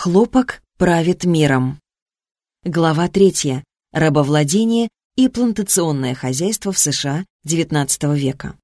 Хлопок правит миром. Глава третья. Рабовладение и плантационное хозяйство в США XIX века.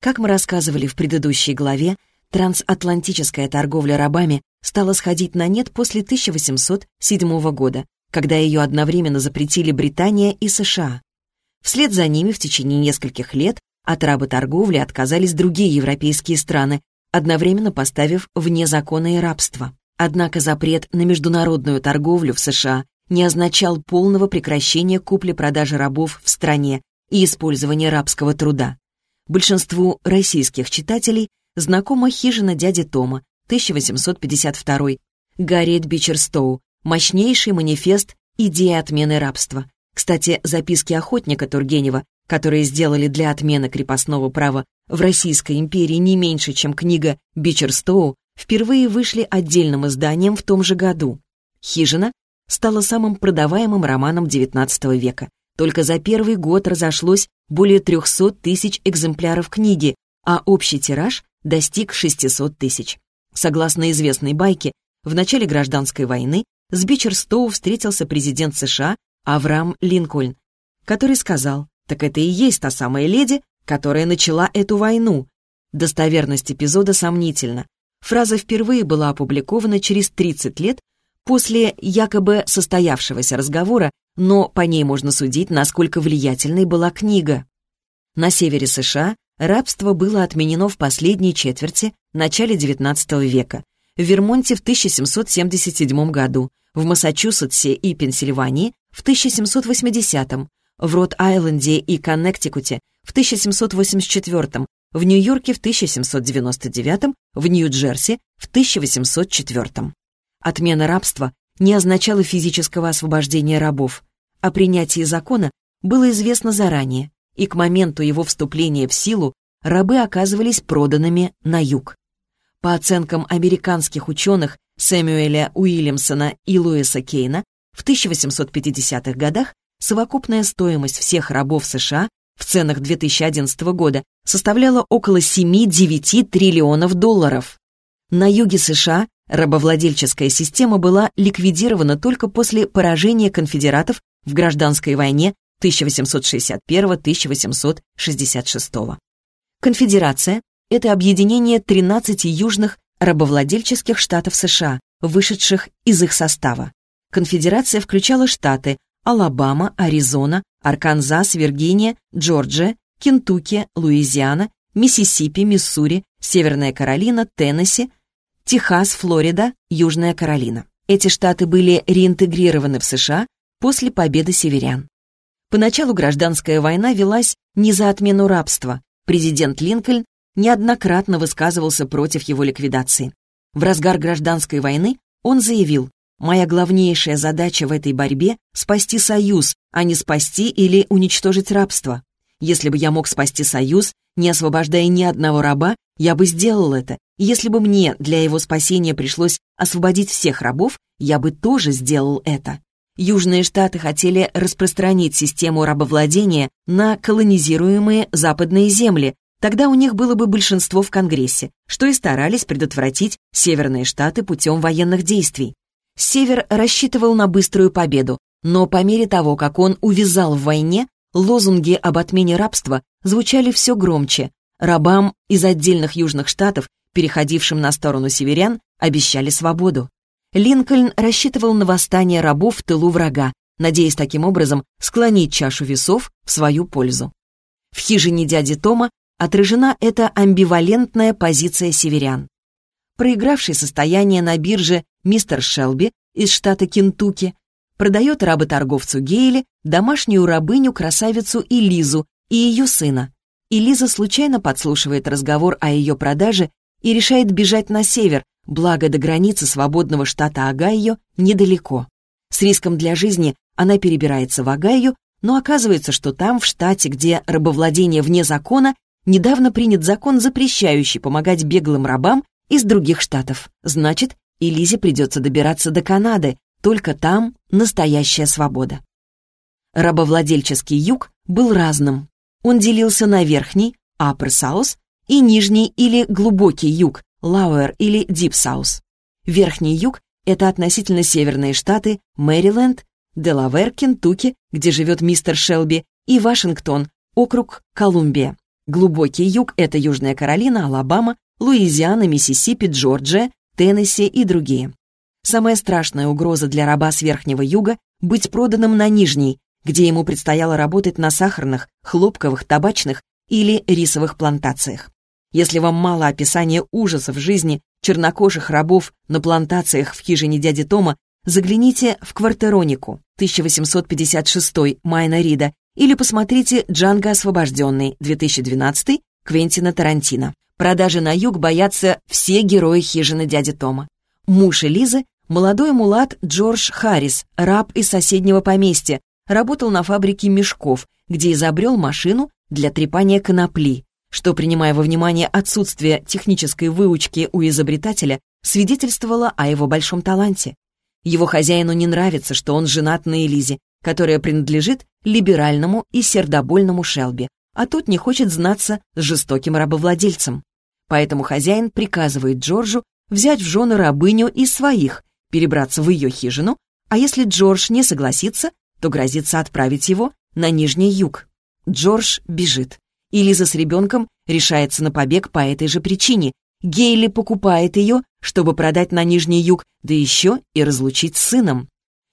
Как мы рассказывали в предыдущей главе, трансатлантическая торговля рабами стала сходить на нет после 1807 года, когда ее одновременно запретили Британия и США. Вслед за ними в течение нескольких лет от работорговли отказались другие европейские страны, одновременно поставив вне закона и рабство. Однако запрет на международную торговлю в США не означал полного прекращения купли-продажи рабов в стране и использования рабского труда. Большинству российских читателей знакома хижина дяди Тома, 1852, Гарриет Бичерстоу, мощнейший манифест идеи отмены рабства. Кстати, записки охотника Тургенева, которые сделали для отмены крепостного права в Российской империи не меньше, чем книга Бичерстоу, впервые вышли отдельным изданием в том же году. «Хижина» стала самым продаваемым романом XIX века. Только за первый год разошлось более 300 тысяч экземпляров книги, а общий тираж достиг 600 тысяч. Согласно известной байке, в начале гражданской войны с Бичерстоу встретился президент США Авраам Линкольн, который сказал, так это и есть та самая леди, которая начала эту войну. Достоверность эпизода сомнительна. Фраза впервые была опубликована через 30 лет после якобы состоявшегося разговора, но по ней можно судить, насколько влиятельной была книга. На севере США рабство было отменено в последней четверти, начале XIX века, в Вермонте в 1777 году, в Массачусетсе и Пенсильвании в 1780, в Рот-Айленде и Коннектикуте в 1784, в Нью-Йорке в 1799, в Нью-Джерси в 1804. Отмена рабства не означала физического освобождения рабов, а принятие закона было известно заранее, и к моменту его вступления в силу рабы оказывались проданными на юг. По оценкам американских ученых Сэмюэля Уильямсона и Луиса Кейна, в 1850-х годах совокупная стоимость всех рабов США в ценах 2011 года составляла около 7-9 триллионов долларов. На юге США рабовладельческая система была ликвидирована только после поражения конфедератов в гражданской войне 1861-1866. Конфедерация — это объединение 13 южных рабовладельческих штатов США, вышедших из их состава. Конфедерация включала штаты Алабама, Аризона, Арканзас, Виргиния, Джорджия, Кентукки, Луизиана, Миссисипи, Миссури, Северная Каролина, Теннесси, Техас, Флорида, Южная Каролина. Эти штаты были реинтегрированы в США после победы северян. Поначалу гражданская война велась не за отмену рабства. Президент Линкольн неоднократно высказывался против его ликвидации. В разгар гражданской войны он заявил, «Моя главнейшая задача в этой борьбе — спасти Союз, а не спасти или уничтожить рабство. Если бы я мог спасти Союз, не освобождая ни одного раба, я бы сделал это. Если бы мне для его спасения пришлось освободить всех рабов, я бы тоже сделал это. Южные штаты хотели распространить систему рабовладения на колонизируемые западные земли, тогда у них было бы большинство в Конгрессе, что и старались предотвратить северные штаты путем военных действий. Север рассчитывал на быструю победу, но по мере того, как он увязал в войне, лозунги об отмене рабства звучали все громче. Рабам из отдельных южных штатов, переходившим на сторону северян, обещали свободу. Линкольн рассчитывал на восстание рабов в тылу врага, надеясь таким образом склонить чашу весов в свою пользу. В хижине дяди Тома отражена эта амбивалентная позиция северян. Проигравший состояние на бирже мистер Шелби из штата Кентукки продает работорговцу Гейли домашнюю рабыню-красавицу Элизу и ее сына. Элиза случайно подслушивает разговор о ее продаже и решает бежать на север, Благо, до границы свободного штата Огайо недалеко. С риском для жизни она перебирается в Огайо, но оказывается, что там, в штате, где рабовладение вне закона, недавно принят закон, запрещающий помогать беглым рабам из других штатов. Значит, и Лизе придется добираться до Канады, только там настоящая свобода. Рабовладельческий юг был разным. Он делился на верхний, South, и нижний или глубокий юг, Lower или South. Верхний юг — это относительно северные штаты Мэриленд, Делавер, Кентукки, где живет мистер Шелби, и Вашингтон, округ Колумбия. Глубокий юг — это Южная Каролина, Алабама, Луизиана, Миссисипи, Джорджия, Теннесси и другие. Самая страшная угроза для раба с Верхнего Юга — быть проданным на Нижний, где ему предстояло работать на сахарных, хлопковых, табачных или рисовых плантациях. Если вам мало описания ужасов жизни чернокожих рабов на плантациях в хижине дяди Тома, загляните в «Квартеронку» 1856 Майна Рида или посмотрите «Джанго освобожденный» 2012 Квентина Тарантино. Продажи на юг боятся все герои хижины дяди Тома. Муж Элизы — молодой мулат Джордж Харрис, раб из соседнего поместья, работал на фабрике мешков, где изобрел машину для трепания конопли, что, принимая во внимание отсутствие технической выучки у изобретателя, свидетельствовало о его большом таланте. Его хозяину не нравится, что он женат на Элизе, которая принадлежит либеральному и сердобольному Шелби, а тот не хочет знаться с жестоким рабовладельцем. Поэтому хозяин приказывает Джорджу взять в жены рабыню из своих, перебраться в ее хижину, а если Джордж не согласится, то грозится отправить его на Нижний Юг. Джордж бежит. И Лиза с ребенком решается на побег по этой же причине. Гейли покупает ее, чтобы продать на Нижний Юг, да еще и разлучить с сыном.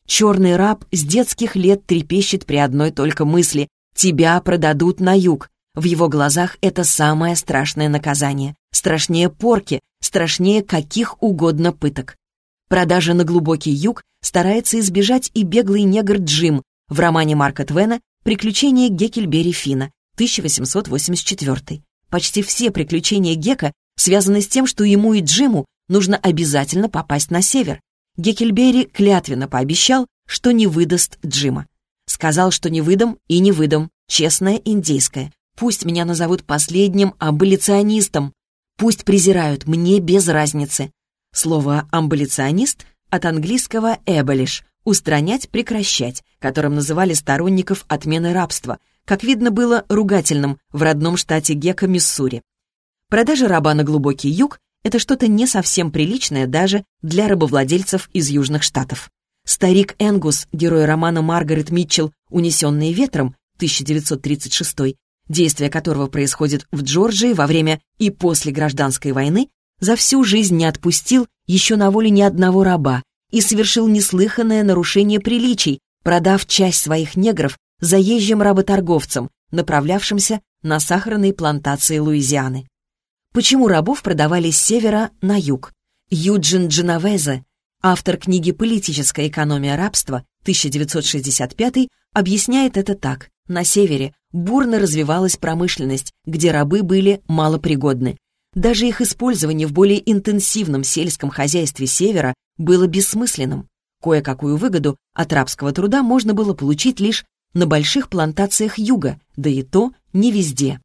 Черный раб с детских лет трепещет при одной только мысли «Тебя продадут на юг». В его глазах это самое страшное наказание. Страшнее порки, страшнее каких угодно пыток. Продажа на глубокий юг старается избежать и беглый негр Джим в романе Марка Твена «Приключения Геккельбери Фина» 1884. Почти все приключения Гека связаны с тем, что ему и Джиму нужно обязательно попасть на север. Геккельбери клятвенно пообещал, что не выдаст Джима. Сказал, что не выдам и не выдам, честное индейское. Пусть меня назовут последним аболиционистом. Пусть презирают, мне без разницы. Слово «амбулиционист» от английского «abolish» — устранять, прекращать, которым называли сторонников отмены рабства, как видно было ругательным в родном штате Гека, Миссури. Продажа раба на глубокий юг — это что-то не совсем приличное даже для рабовладельцев из южных штатов. Старик Энгус, герой романа Маргарет Митчелл «Унесенные ветром» 1936, действие которого происходит в Джорджии во время и после гражданской войны, за всю жизнь не отпустил еще на воле ни одного раба и совершил неслыханное нарушение приличий, продав часть своих негров заезжим работорговцам, направлявшимся на сахарные плантации Луизианы. Почему рабов продавали с севера на юг? Юджин Дженовезе, автор книги «Политическая экономия рабства» 1965, объясняет это так. На севере бурно развивалась промышленность, где рабы были малопригодны. Даже их использование в более интенсивном сельском хозяйстве севера было бессмысленным. Кое-какую выгоду от рабского труда можно было получить лишь на больших плантациях юга, да и то не везде.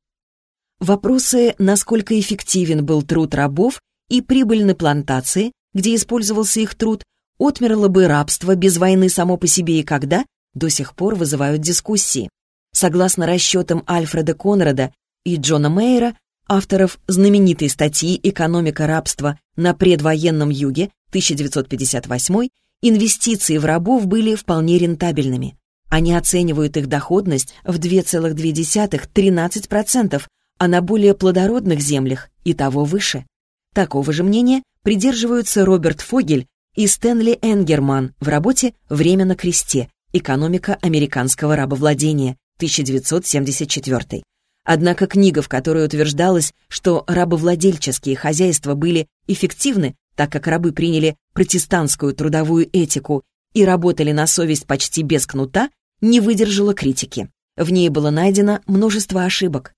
Вопросы, насколько эффективен был труд рабов и прибыльны плантации, где использовался их труд, отмерло бы рабство без войны само по себе и когда, до сих пор вызывают дискуссии. Согласно расчетам Альфреда Конрада и Джона Мейера, авторов знаменитой статьи «Экономика рабства на предвоенном юге» 1958, инвестиции в рабов были вполне рентабельными. Они оценивают их доходность в 2,2-13%, а на более плодородных землях и того выше. Такого же мнения придерживаются Роберт Фогель и Стэнли Энгерман в работе «Время на кресте. Экономика американского рабовладения» 1974. Однако книга, в которой утверждалось, что рабовладельческие хозяйства были эффективны, так как рабы приняли протестантскую трудовую этику и работали на совесть почти без кнута, не выдержала критики. В ней было найдено множество ошибок.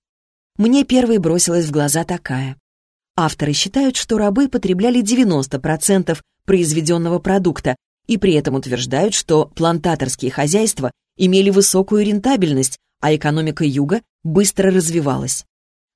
Мне первой бросилась в глаза такая. Авторы считают, что рабы потребляли 90% произведенного продукта и при этом утверждают, что плантаторские хозяйства имели высокую рентабельность, а экономика Юга быстро развивалась.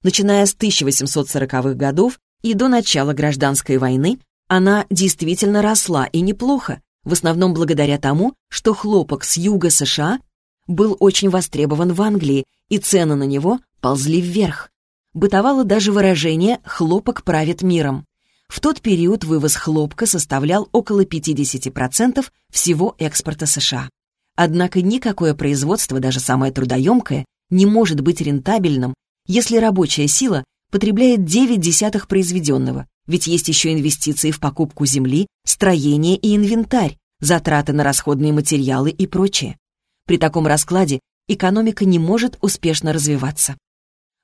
Начиная с 1840-х годов И до начала гражданской войны она действительно росла и неплохо, в основном благодаря тому, что хлопок с юга США был очень востребован в Англии, и цены на него ползли вверх. Бытовало даже выражение «хлопок правит миром». В тот период вывоз хлопка составлял около 50% всего экспорта США. Однако никакое производство, даже самое трудоемкое, не может быть рентабельным, если рабочая сила потребляет 9 десятых произведенного, ведь есть еще инвестиции в покупку земли, строение и инвентарь, затраты на расходные материалы и прочее. При таком раскладе экономика не может успешно развиваться.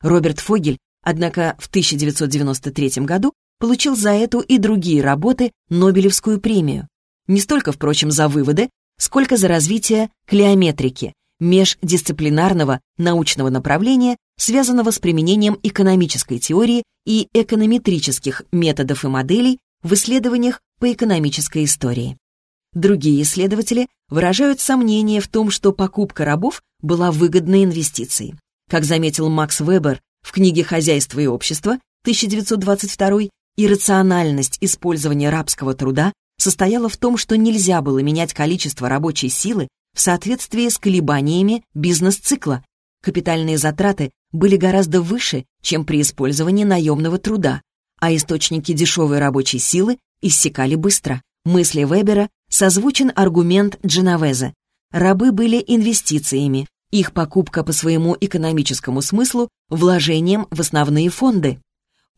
Роберт Фогель, однако, в 1993 году получил за эту и другие работы Нобелевскую премию. Не столько, впрочем, за выводы, сколько за развитие клеометрики, междисциплинарного научного направления, связанного с применением экономической теории и эконометрических методов и моделей в исследованиях по экономической истории. Другие исследователи выражают сомнение в том, что покупка рабов была выгодной инвестицией. Как заметил Макс Вебер в книге «Хозяйство и общество» 1922 иррациональность использования рабского труда состояла в том, что нельзя было менять количество рабочей силы в соответствии с колебаниями бизнес-цикла. Капитальные затраты были гораздо выше, чем при использовании наемного труда, а источники дешевой рабочей силы иссякали быстро. Мысли Вебера созвучен аргумент Дженовезе. Рабы были инвестициями, их покупка по своему экономическому смыслу – вложением в основные фонды.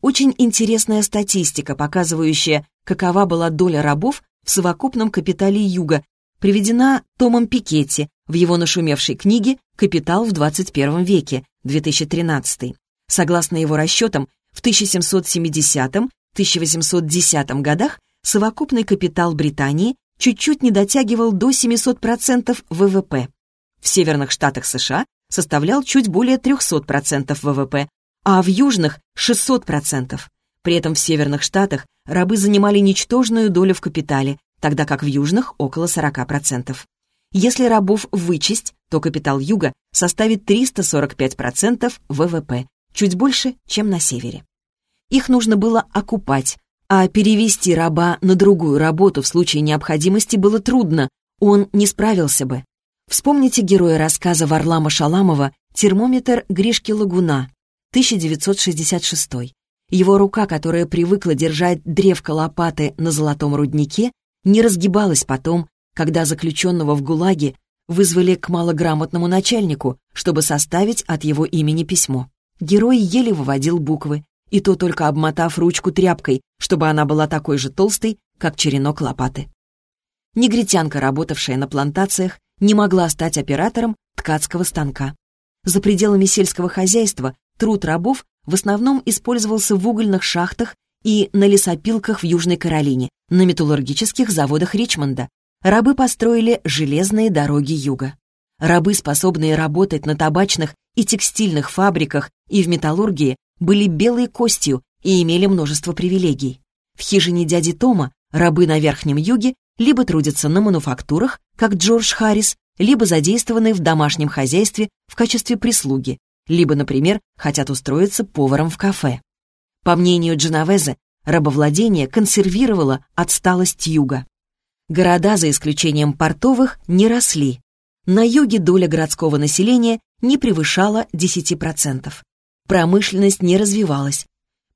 Очень интересная статистика, показывающая, какова была доля рабов в совокупном капитале Юга приведена Томом Пикетти в его нашумевшей книге «Капитал в 21 веке» 2013. Согласно его расчетам, в 1770-1810 годах совокупный капитал Британии чуть-чуть не дотягивал до 700% ВВП. В северных штатах США составлял чуть более 300% ВВП, а в южных — 600%. При этом в северных штатах рабы занимали ничтожную долю в капитале, тогда как в южных — около 40%. Если рабов вычесть, то капитал юга составит 345% ВВП, чуть больше, чем на севере. Их нужно было окупать, а перевести раба на другую работу в случае необходимости было трудно, он не справился бы. Вспомните героя рассказа Варлама Шаламова «Термометр Гришки Лагуна», 1966. Его рука, которая привыкла держать древко лопаты на золотом руднике, не разгибалась потом, когда заключенного в ГУЛАГе вызвали к малограмотному начальнику, чтобы составить от его имени письмо. Герой еле выводил буквы, и то только обмотав ручку тряпкой, чтобы она была такой же толстой, как черенок лопаты. Негритянка, работавшая на плантациях, не могла стать оператором ткацкого станка. За пределами сельского хозяйства труд рабов в основном использовался в угольных шахтах и на лесопилках в Южной Каролине, на металлургических заводах Ричмонда. Рабы построили железные дороги юга. Рабы, способные работать на табачных и текстильных фабриках и в металлургии, были белой костью и имели множество привилегий. В хижине дяди Тома рабы на Верхнем Юге либо трудятся на мануфактурах, как Джордж Харрис, либо задействованы в домашнем хозяйстве в качестве прислуги, либо, например, хотят устроиться поваром в кафе. По мнению Дженовезе, рабовладение консервировало отсталость юга. Города, за исключением портовых, не росли. На юге доля городского населения не превышала 10%. Промышленность не развивалась.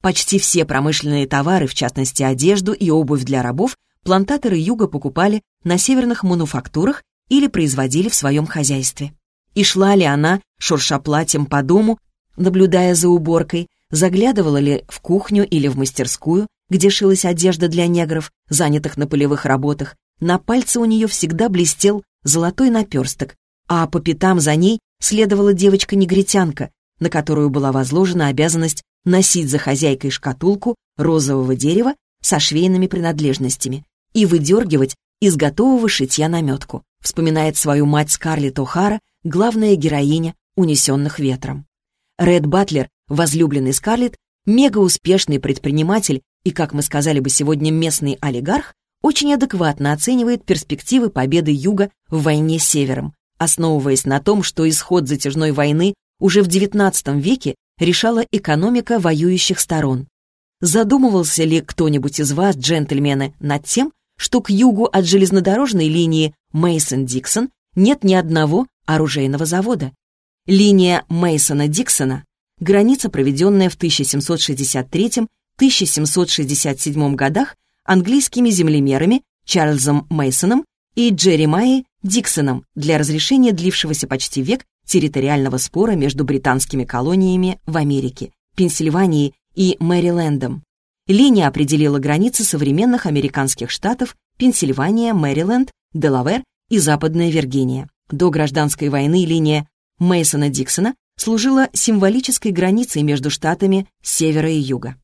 Почти все промышленные товары, в частности одежду и обувь для рабов, плантаторы юга покупали на северных мануфактурах или производили в своем хозяйстве. И шла ли она, шурша платьем по дому, наблюдая за уборкой, заглядывала ли в кухню или в мастерскую, где шилась одежда для негров, занятых на полевых работах. На пальце у нее всегда блестел золотой наперсток, а по пятам за ней следовала девочка-негритянка, на которую была возложена обязанность носить за хозяйкой шкатулку розового дерева со швейными принадлежностями и выдергивать из готового шитья наметку, вспоминает свою мать Скарлетт О'Хара, главная героиня «Унесенных ветром». Ред Батлер Возлюбленный Скарлетт, мегауспешный предприниматель и, как мы сказали бы сегодня, местный олигарх, очень адекватно оценивает перспективы победы Юга в войне с Севером, основываясь на том, что исход затяжной войны уже в XIX веке решала экономика воюющих сторон. Задумывался ли кто-нибудь из вас, джентльмены, над тем, что к югу от железнодорожной линии Мейсон-Диксон нет ни одного оружейного завода? Линия Мейсона-Диксона — граница, проведенная в 1763-1767 годах английскими землемерами Чарльзом Мейсоном и Джеремайей Диксоном для разрешения длившегося почти век территориального спора между британскими колониями в Америке, Пенсильвании и Мэрилендом. Линия определила границы современных американских штатов Пенсильвания, Мэриленд, Делавер и Западная Виргиния. До гражданской войны линия Мейсона-Диксона служила символической границей между штатами севера и юга.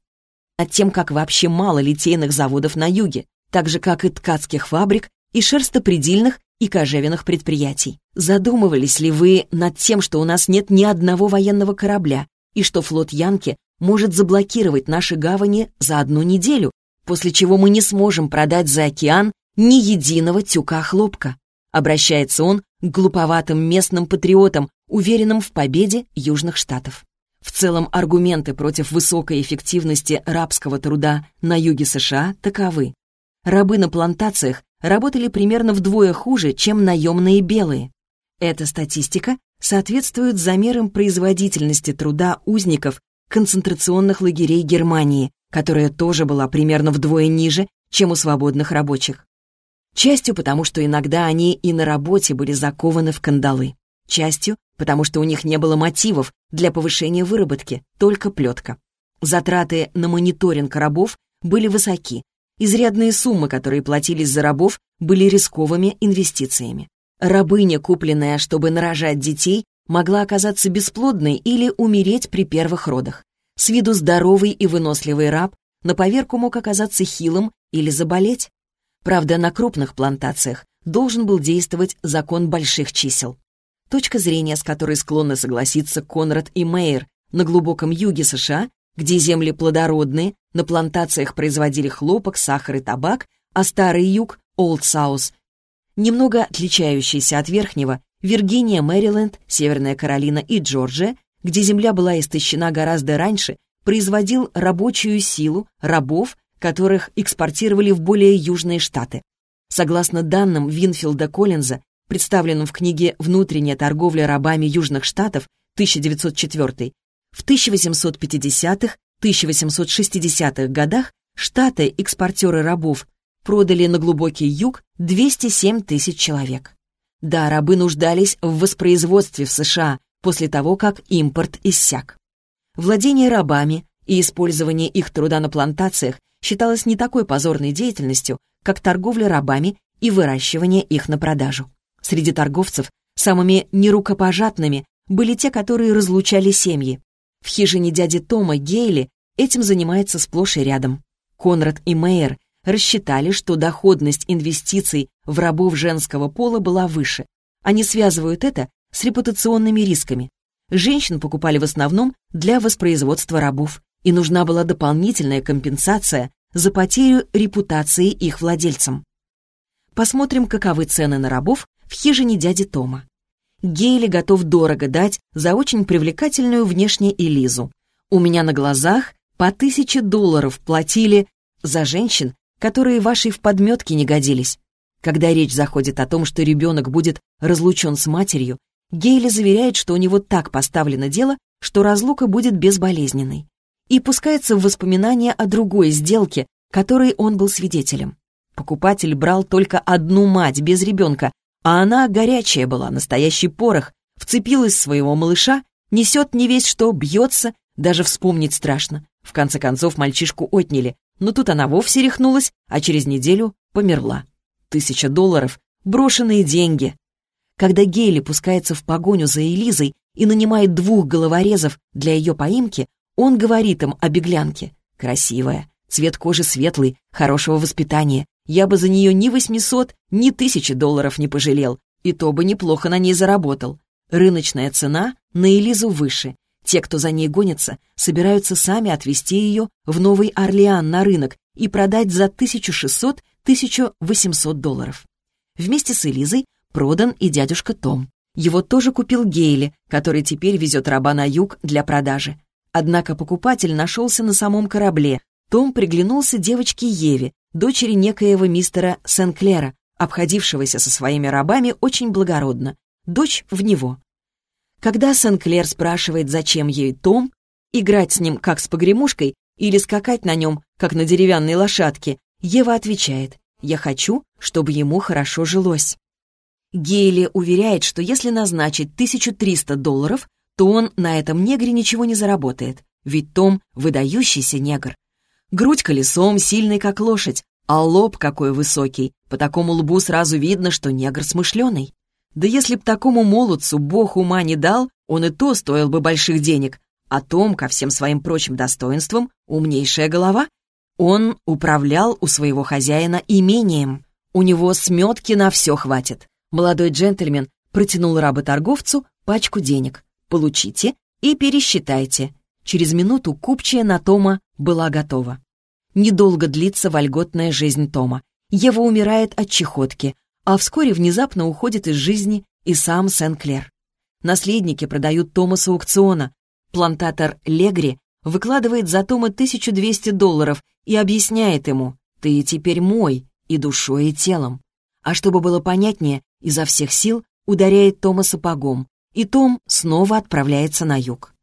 Над тем, как вообще мало литейных заводов на юге, так же, как и ткацких фабрик и шерстопредельных и кожевенных предприятий. Задумывались ли вы над тем, что у нас нет ни одного военного корабля, и что флот Янки может заблокировать наши гавани за одну неделю, после чего мы не сможем продать за океан ни единого тюка хлопка. Обращается он к глуповатым местным патриотам, уверенным в победе Южных Штатов. В целом аргументы против высокой эффективности рабского труда на юге США таковы. Рабы на плантациях работали примерно вдвое хуже, чем наемные белые. Эта статистика соответствует замерам производительности труда узников концентрационных лагерей Германии, которая тоже была примерно вдвое ниже, чем у свободных рабочих. Частью потому, что иногда они и на работе были закованы в кандалы. Частью потому, что у них не было мотивов для повышения выработки, только плетка. Затраты на мониторинг рабов были высоки. Изрядные суммы, которые платились за рабов, были рисковыми инвестициями. Рабыня, купленная, чтобы нарожать детей, могла оказаться бесплодной или умереть при первых родах. С виду здоровый и выносливый раб на поверку мог оказаться хилым или заболеть. Правда, на крупных плантациях должен был действовать закон больших чисел. Точка зрения, с которой склонны согласиться Конрад и Мейер на глубоком юге США, где земли плодородные, на плантациях производили хлопок, сахар и табак, а старый юг, Олд Саус, немного отличающийся от верхнего, Виргиния, Мэриленд, Северная Каролина и Джорджия, где земля была истощена гораздо раньше, производил рабочую силу, рабов, которых экспортировали в более южные штаты. Согласно данным Винфилда Коллинза, представленным в книге «Внутренняя торговля рабами Южных Штатов» 1904, в 1850-1860-х годах штаты, экспортеры рабов, продали на глубокий юг 207 тысяч человек. Да, рабы нуждались в воспроизводстве в США после того, как импорт иссяк. Владение рабами и использование их труда на плантациях считалось не такой позорной деятельностью, как торговля рабами и выращивание их на продажу. Среди торговцев самыми нерукопожатными были те, которые разлучали семьи. В хижине дяди Тома Гейли этим занимается сплошь и рядом. Конрад и Мейер рассчитали, что доходность инвестиций в рабов женского пола была выше. Они связывают это с репутационными рисками. Женщин покупали в основном для воспроизводства рабов, и нужна была дополнительная компенсация за потерю репутации их владельцам. Посмотрим, каковы цены на рабов в хижине дяди Тома. Гейли готов дорого дать за очень привлекательную внешне Элизу. У меня на глазах по тысяче долларов платили за женщин, которые вашей в подметке не годились. Когда речь заходит о том, что ребенок будет разлучен с матерью, Гейли заверяет, что у него так поставлено дело, что разлука будет безболезненной. И пускается в воспоминания о другой сделке, которой он был свидетелем. Покупатель брал только одну мать без ребенка, а она горячая была, настоящий порох, вцепилась в своего малыша, несет не весь что, бьется, даже вспомнить страшно. В конце концов мальчишку отняли, но тут она вовсе рехнулась, а через неделю померла. Тысяча долларов — брошенные деньги. Когда Гейли пускается в погоню за Элизой и нанимает двух головорезов для ее поимки, он говорит им о беглянке. Красивая, цвет кожи светлый, хорошего воспитания. Я бы за нее ни восьмисот, ни тысячи долларов не пожалел, и то бы неплохо на ней заработал. Рыночная цена на Элизу выше, те, кто за ней гонится, собираются сами отвезти ее в Новый Орлеан на рынок и продать за 1600-1800 долларов. Вместе с Элизой продан и дядюшка Том. Его тоже купил Гейли, который теперь везет раба на юг для продажи. Однако покупатель нашелся на самом корабле. Том приглянулся девочке Еве, дочери некоего мистера Сен-Клера, обходившегося со своими рабами очень благородно. Дочь в него. Когда Сен-Клер спрашивает, зачем ей Том, играть с ним как с погремушкой или скакать на нем, как на деревянной лошадке, Ева отвечает, «Я хочу, чтобы ему хорошо жилось». Гейли уверяет, что если назначить 1300 долларов, то он на этом негре ничего не заработает, ведь Том — выдающийся негр. Грудь колесом, сильный как лошадь, а лоб какой высокий, по такому лбу сразу видно, что негр смышленый. Да если б такому молодцу бог ума не дал, он и то стоил бы больших денег, а Том, ко всем своим прочим достоинствам, умнейшая голова. Он управлял у своего хозяина имением. У него сметки на все хватит. Молодой джентльмен протянул работорговцу пачку денег. «Получите и пересчитайте». Через минуту купчая на Тома была готова. Недолго длится вольготная жизнь Тома. Ева умирает от чехотки, а вскоре внезапно уходит из жизни и сам Сен-Клер. Наследники продают Тома с аукциона, Плантатор Легри выкладывает за Тома 1200 долларов и объясняет ему «Ты теперь мой и душой, и телом». А чтобы было понятнее, изо всех сил ударяет Тома сапогом, и Том снова отправляется на юг.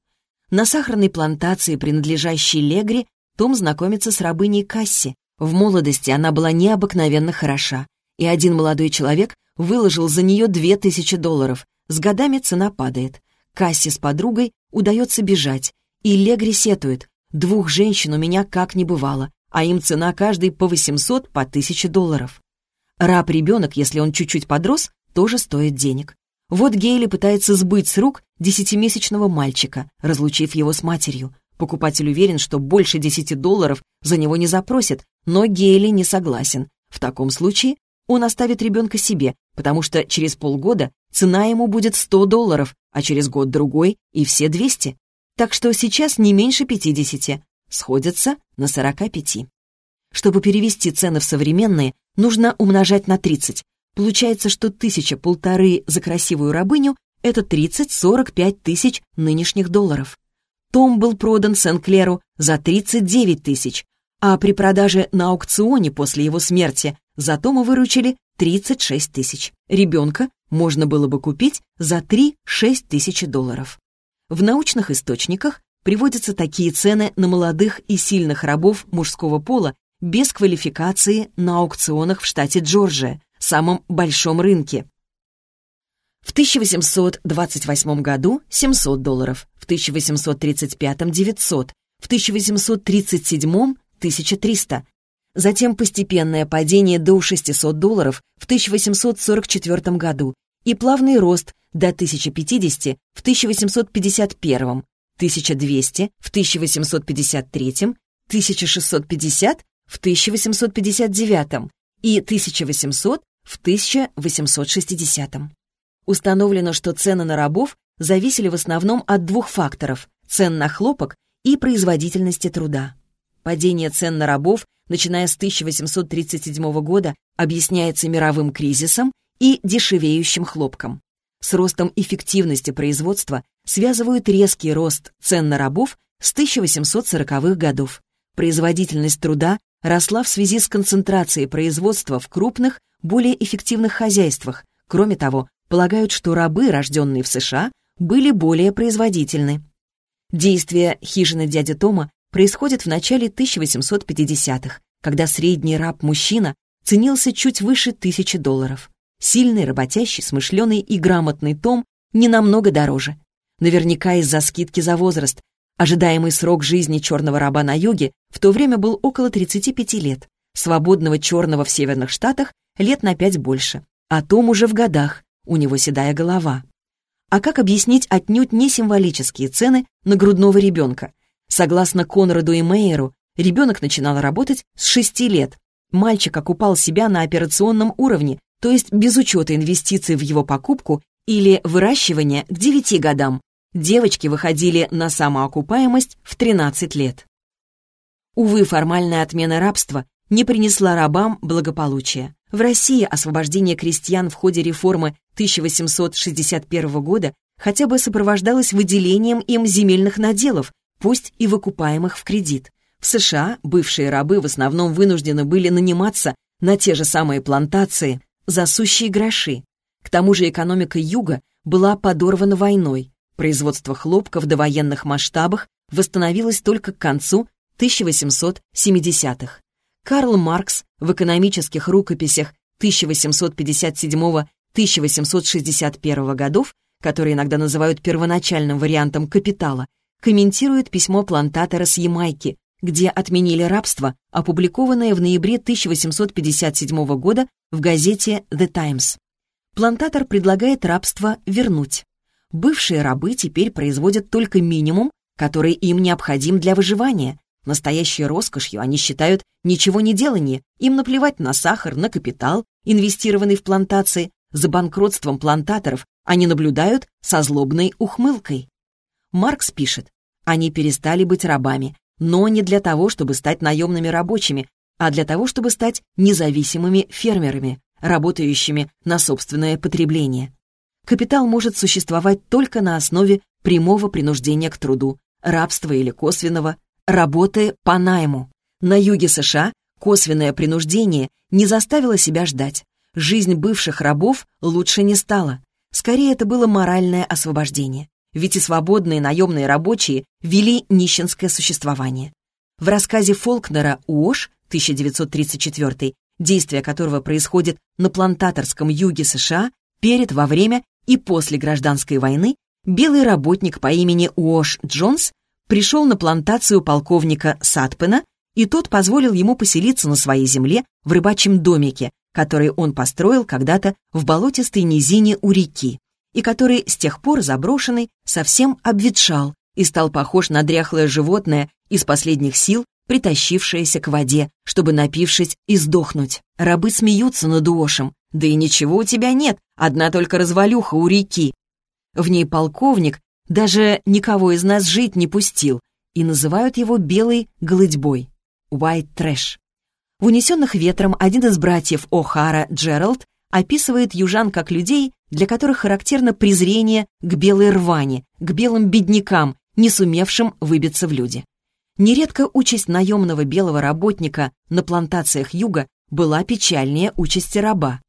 На сахарной плантации, принадлежащей Легри, Том знакомится с рабыней Касси. В молодости она была необыкновенно хороша, и один молодой человек выложил за нее 2000 долларов. С годами цена падает. Касси с подругой удается бежать, и Легри сетует. Двух женщин у меня как не бывало, а им цена каждой по 800, по 1000 долларов. Раб-ребенок, если он чуть-чуть подрос, тоже стоит денег. Вот Гейли пытается сбыть с рук десятимесячного мальчика, разлучив его с матерью. Покупатель уверен, что больше 10 долларов за него не запросит, но Гейли не согласен. В таком случае он оставит ребенка себе, потому что через полгода цена ему будет 100 долларов, а через год-другой и все 200. Так что сейчас не меньше 50, сходятся на 45. Чтобы перевести цены в современные, нужно умножать на 30. Получается, что тысяча-полторы за красивую рабыню — это 30-45 тысяч нынешних долларов. Том был продан Сен-Клеру за 39 тысяч, а при продаже на аукционе после его смерти за Тома выручили 36 тысяч. Ребенка можно было бы купить за 3-6 тысяч долларов. В научных источниках приводятся такие цены на молодых и сильных рабов мужского пола без квалификации на аукционах в штате Джорджия, самом большом рынке. В 1828 году 700 долларов, в 1835 900, в 1837 1300, затем постепенное падение до 600 долларов в 1844 году и плавный рост до 1050 в 1851, 1200 в 1853, 1650 в 1859 и 1800 в 1860. Установлено, что цены на рабов зависели в основном от двух факторов – цен на хлопок и производительности труда. Падение цен на рабов, начиная с 1837 года, объясняется мировым кризисом и дешевеющим хлопком. С ростом эффективности производства связывают резкий рост цен на рабов с 1840-х годов. Производительность труда росла в связи с концентрацией производства в крупных, более эффективных хозяйствах. Кроме того, полагают, что рабы, рожденные в США, были более производительны. Действие хижины дяди Тома происходит в начале 1850-х, когда средний раб-мужчина ценился чуть выше тысячи долларов. Сильный, работящий, смышленый и грамотный Том не намного дороже. Наверняка из-за скидки за возраст. Ожидаемый срок жизни черного раба на юге в то время был около 35 лет. Свободного черного в северных штатах лет на 5 больше. А Том уже в годах, у него седая голова. А как объяснить отнюдь не символические цены на грудного ребенка? Согласно Конраду и Мейеру, ребенок начинал работать с 6 лет. Мальчик окупал себя на операционном уровне, то есть без учета инвестиций в его покупку или выращивание к 9 годам. Девочки выходили на самоокупаемость в 13 лет. Увы, формальная отмена рабства не принесла рабам благополучия. В России освобождение крестьян в ходе реформы 1861 года хотя бы сопровождалось выделением им земельных наделов, пусть и выкупаемых в кредит. В США бывшие рабы в основном вынуждены были наниматься на те же самые плантации за сущие гроши. К тому же экономика Юга была подорвана войной. Производство хлопка в довоенных масштабах восстановилось только к концу 1870-х. Карл Маркс в экономических рукописях 1857-1861 годов, которые иногда называют первоначальным вариантом «Капитала», комментирует письмо плантатора с Ямайки, где отменили рабство, опубликованное в ноябре 1857 года в газете «The Times». Плантатор предлагает рабство вернуть. Бывшие рабы теперь производят только минимум, который им необходим для выживания. Настоящей роскошью они считают ничего не делание, им наплевать на сахар, на капитал, инвестированный в плантации, за банкротством плантаторов они наблюдают со злобной ухмылкой. Маркс пишет, они перестали быть рабами, но не для того, чтобы стать наемными рабочими, а для того, чтобы стать независимыми фермерами, работающими на собственное потребление. Капитал может существовать только на основе прямого принуждения к труду, рабства или косвенного, работы по найму. На юге США косвенное принуждение не заставило себя ждать. Жизнь бывших рабов лучше не стала. Скорее, это было моральное освобождение ведь и свободные наемные рабочие вели нищенское существование. В рассказе Фолкнера «Уош» 1934, действие которого происходит на плантаторском юге США перед, во время и после гражданской войны, белый работник по имени Уош Джонс пришел на плантацию полковника Сатпена, и тот позволил ему поселиться на своей земле в рыбачьем домике, который он построил когда-то в болотистой низине у реки и который с тех пор заброшенный совсем обветшал и стал похож на дряхлое животное из последних сил, притащившееся к воде, чтобы, напившись, и сдохнуть. Рабы смеются над Уошем. «Да и ничего у тебя нет, одна только развалюха у реки». В ней полковник даже никого из нас жить не пустил, и называют его белой голыдьбой. White Trash. В «Унесенных ветром» один из братьев О'Хара, Джеральд, описывает южан как людей, для которых характерно презрение к белой рвани, к белым беднякам, не сумевшим выбиться в люди. Нередко участь наемного белого работника на плантациях юга была печальнее участи раба.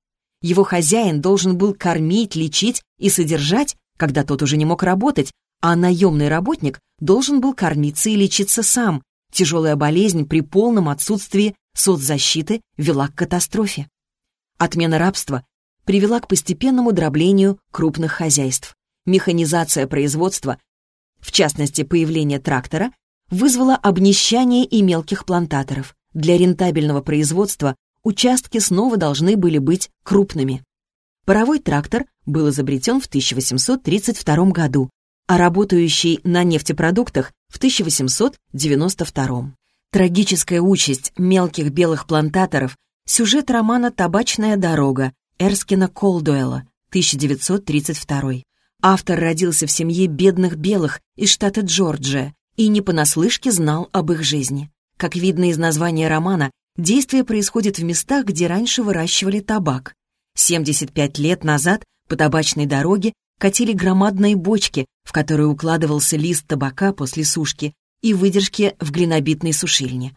Его хозяин должен был кормить, лечить и содержать, когда тот уже не мог работать, а наемный работник должен был кормиться и лечиться сам. Тяжелая болезнь при полном отсутствии соцзащиты вела к катастрофе. Отмена рабства привела к постепенному дроблению крупных хозяйств. Механизация производства, в частности появление трактора, вызвала обнищание и мелких плантаторов. Для рентабельного производства участки снова должны были быть крупными. Паровой трактор был изобретен в 1832 году, а работающий на нефтепродуктах в 1892. Трагическая участь мелких белых плантаторов Сюжет романа «Табачная дорога» Эрскина Колдуэлла, 1932. Автор родился в семье бедных белых из штата Джорджия и не понаслышке знал об их жизни. Как видно из названия романа, действие происходит в местах, где раньше выращивали табак. 75 лет назад по табачной дороге катили громадные бочки, в которые укладывался лист табака после сушки и выдержки в глинобитной сушильне.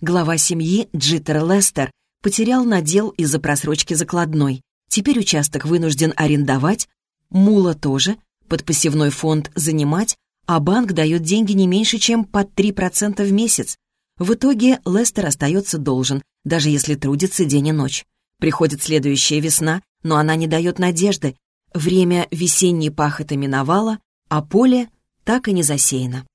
Глава семьи Джиттер Лестер потерял надел из-за просрочки закладной. Теперь участок вынужден арендовать, мула тоже, под посевной фонд занимать, а банк дает деньги не меньше, чем под 3% в месяц. В итоге Лестер остается должен, даже если трудится день и ночь. Приходит следующая весна, но она не дает надежды. Время весенней пахоты миновало, а поле так и не засеяно.